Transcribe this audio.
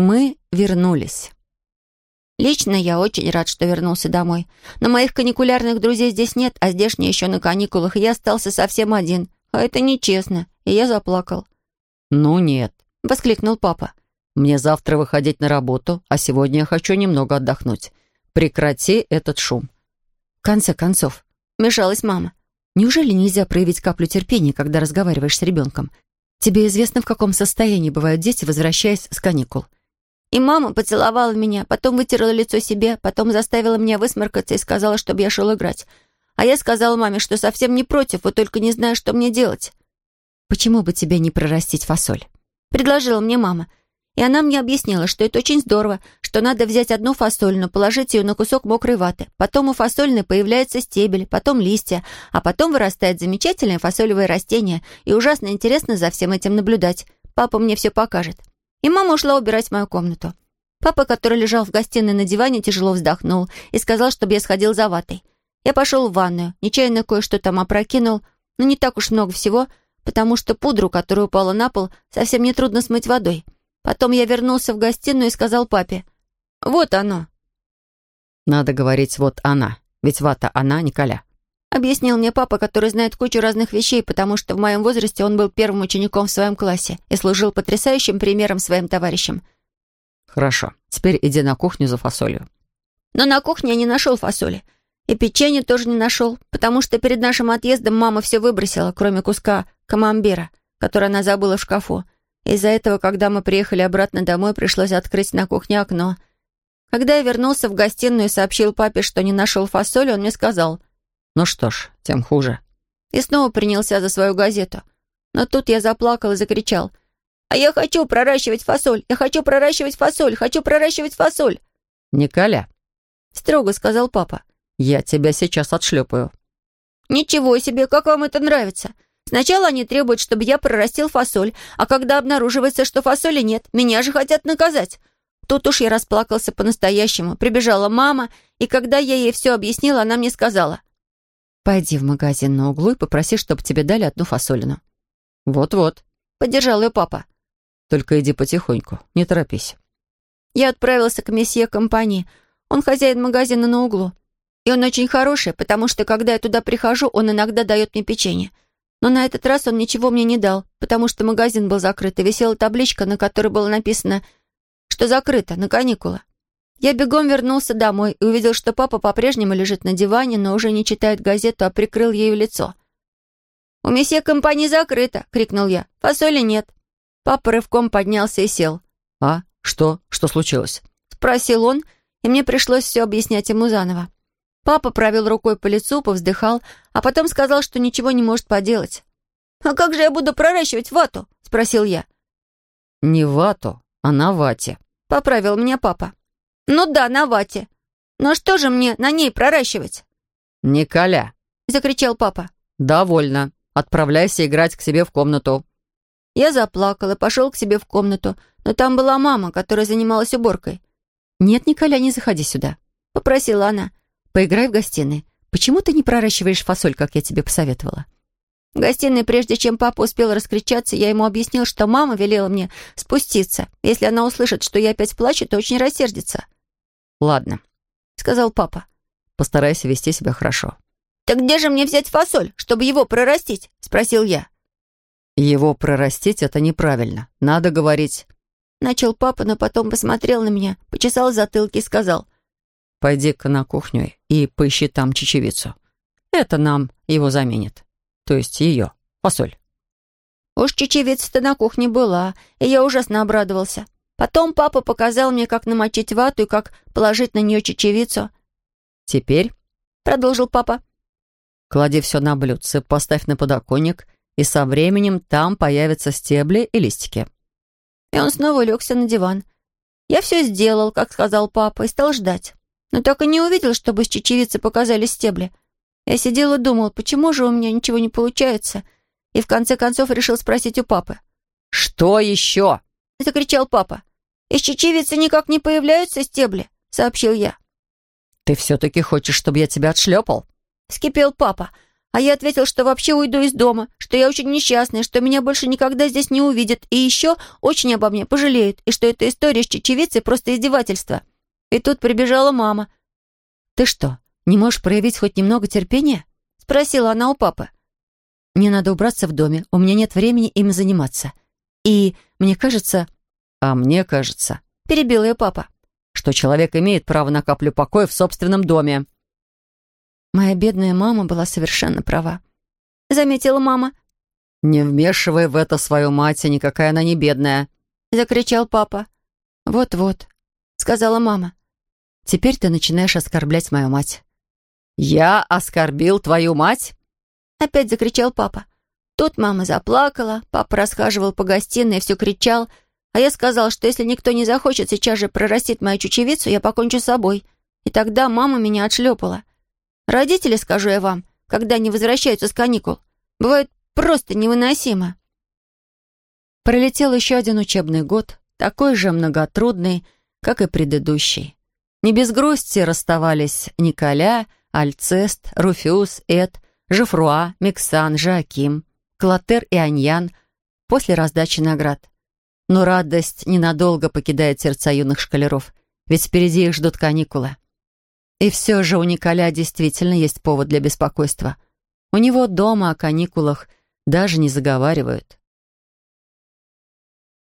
Мы вернулись. Лично я очень рад, что вернулся домой. Но моих каникулярных друзей здесь нет, а здешние еще на каникулах, и я остался совсем один. А это нечестно, и я заплакал. «Ну нет», — воскликнул папа. «Мне завтра выходить на работу, а сегодня я хочу немного отдохнуть. Прекрати этот шум». В конце концов, мешалась мама. «Неужели нельзя проявить каплю терпения, когда разговариваешь с ребенком? Тебе известно, в каком состоянии бывают дети, возвращаясь с каникул?» И мама поцеловала меня, потом вытерла лицо себе, потом заставила меня высморкаться и сказала, чтобы я шел играть. А я сказала маме, что совсем не против, вот только не знаю, что мне делать. «Почему бы тебе не прорастить фасоль?» Предложила мне мама. И она мне объяснила, что это очень здорово, что надо взять одну фасольную, положить ее на кусок мокрой ваты. Потом у фасольной появляется стебель, потом листья, а потом вырастает замечательное фасолевое растение. И ужасно интересно за всем этим наблюдать. Папа мне все покажет. И мама ушла убирать мою комнату. Папа, который лежал в гостиной на диване, тяжело вздохнул и сказал, чтобы я сходил за ватой. Я пошел в ванную, нечаянно кое-что там опрокинул, но не так уж много всего, потому что пудру, которая упала на пол, совсем не трудно смыть водой. Потом я вернулся в гостиную и сказал папе, «Вот оно». «Надо говорить «вот она», ведь вата она, не Коля. Объяснил мне папа, который знает кучу разных вещей, потому что в моем возрасте он был первым учеником в своем классе и служил потрясающим примером своим товарищам. «Хорошо, теперь иди на кухню за фасолью». Но на кухне я не нашел фасоли. И печенье тоже не нашел, потому что перед нашим отъездом мама все выбросила, кроме куска камамбера, который она забыла в шкафу. Из-за этого, когда мы приехали обратно домой, пришлось открыть на кухне окно. Когда я вернулся в гостиную и сообщил папе, что не нашел фасоли, он мне сказал — ну что ж, тем хуже. И снова принялся за свою газету. Но тут я заплакал и закричал. «А я хочу проращивать фасоль! Я хочу проращивать фасоль! Хочу проращивать фасоль!» «Николя!» — строго сказал папа. «Я тебя сейчас отшлепаю». «Ничего себе! Как вам это нравится? Сначала они требуют, чтобы я прорастил фасоль, а когда обнаруживается, что фасоли нет, меня же хотят наказать. Тут уж я расплакался по-настоящему. Прибежала мама, и когда я ей все объяснила, она мне сказала. Пойди в магазин на углу и попроси, чтобы тебе дали одну фасолину». «Вот-вот», — поддержал ее папа. «Только иди потихоньку, не торопись». Я отправился к месье компании. Он хозяин магазина на углу. И он очень хороший, потому что, когда я туда прихожу, он иногда дает мне печенье. Но на этот раз он ничего мне не дал, потому что магазин был закрыт, и висела табличка, на которой было написано, что закрыто, на каникулы. Я бегом вернулся домой и увидел, что папа по-прежнему лежит на диване, но уже не читает газету, а прикрыл ею лицо. «У месье компании закрыто!» — крикнул я. «Фасоли нет!» Папа рывком поднялся и сел. «А? Что? Что случилось?» — спросил он, и мне пришлось все объяснять ему заново. Папа провел рукой по лицу, повздыхал, а потом сказал, что ничего не может поделать. «А как же я буду проращивать вату?» — спросил я. «Не вату, а на вате», — поправил меня папа. «Ну да, на вате. Но что же мне на ней проращивать?» «Николя!» — закричал папа. «Довольно. Отправляйся играть к себе в комнату». Я заплакал и пошел к себе в комнату, но там была мама, которая занималась уборкой. «Нет, Николя, не заходи сюда», — попросила она. «Поиграй в гостиной. Почему ты не проращиваешь фасоль, как я тебе посоветовала?» В гостиной, прежде чем папа успел раскричаться, я ему объяснил, что мама велела мне спуститься. Если она услышит, что я опять плачу, то очень рассердится. «Ладно», — сказал папа. «Постарайся вести себя хорошо». «Так где же мне взять фасоль, чтобы его прорастить?» — спросил я. «Его прорастить — это неправильно. Надо говорить...» Начал папа, но потом посмотрел на меня, почесал затылки и сказал. «Пойди-ка на кухню и поищи там чечевицу. Это нам его заменит. То есть ее, фасоль». Уж чечевица-то на кухне была, и я ужасно обрадовался. Потом папа показал мне, как намочить вату и как положить на нее чечевицу. «Теперь», — продолжил папа, «клади все на блюдце, поставь на подоконник, и со временем там появятся стебли и листики». И он снова легся на диван. Я все сделал, как сказал папа, и стал ждать. Но так и не увидел, чтобы с чечевицы показались стебли. Я сидел и думал, почему же у меня ничего не получается, и в конце концов решил спросить у папы. «Что еще?» — закричал папа. «Из чечевицы никак не появляются стебли», — сообщил я. «Ты все-таки хочешь, чтобы я тебя отшлепал?» — вскипел папа. А я ответил, что вообще уйду из дома, что я очень несчастная, что меня больше никогда здесь не увидят, и еще очень обо мне пожалеют, и что эта история с чечевицей просто издевательство. И тут прибежала мама. «Ты что, не можешь проявить хоть немного терпения?» — спросила она у папы. «Мне надо убраться в доме, у меня нет времени им заниматься. И мне кажется...» «А мне кажется...» — перебил ее папа. «Что человек имеет право на каплю покоя в собственном доме». Моя бедная мама была совершенно права. Заметила мама. «Не вмешивай в это свою мать, никакая она не бедная», — закричал папа. «Вот-вот», — сказала мама. «Теперь ты начинаешь оскорблять мою мать». «Я оскорбил твою мать?» Опять закричал папа. Тут мама заплакала, папа расхаживал по гостиной и все кричал, а я сказал, что если никто не захочет сейчас же прорастить мою чучевицу, я покончу с собой. И тогда мама меня отшлепала. Родители, скажу я вам, когда они возвращаются с каникул, бывают просто невыносимо. Пролетел еще один учебный год, такой же многотрудный, как и предыдущий. Не без грусти расставались Николя, Альцест, Руфюз, Эд, Жифруа, Миксан, Жаким, Клотер и Аньян после раздачи наград. Но радость ненадолго покидает сердца юных шкалеров, ведь впереди их ждут каникулы. И все же у Николя действительно есть повод для беспокойства. У него дома о каникулах даже не заговаривают.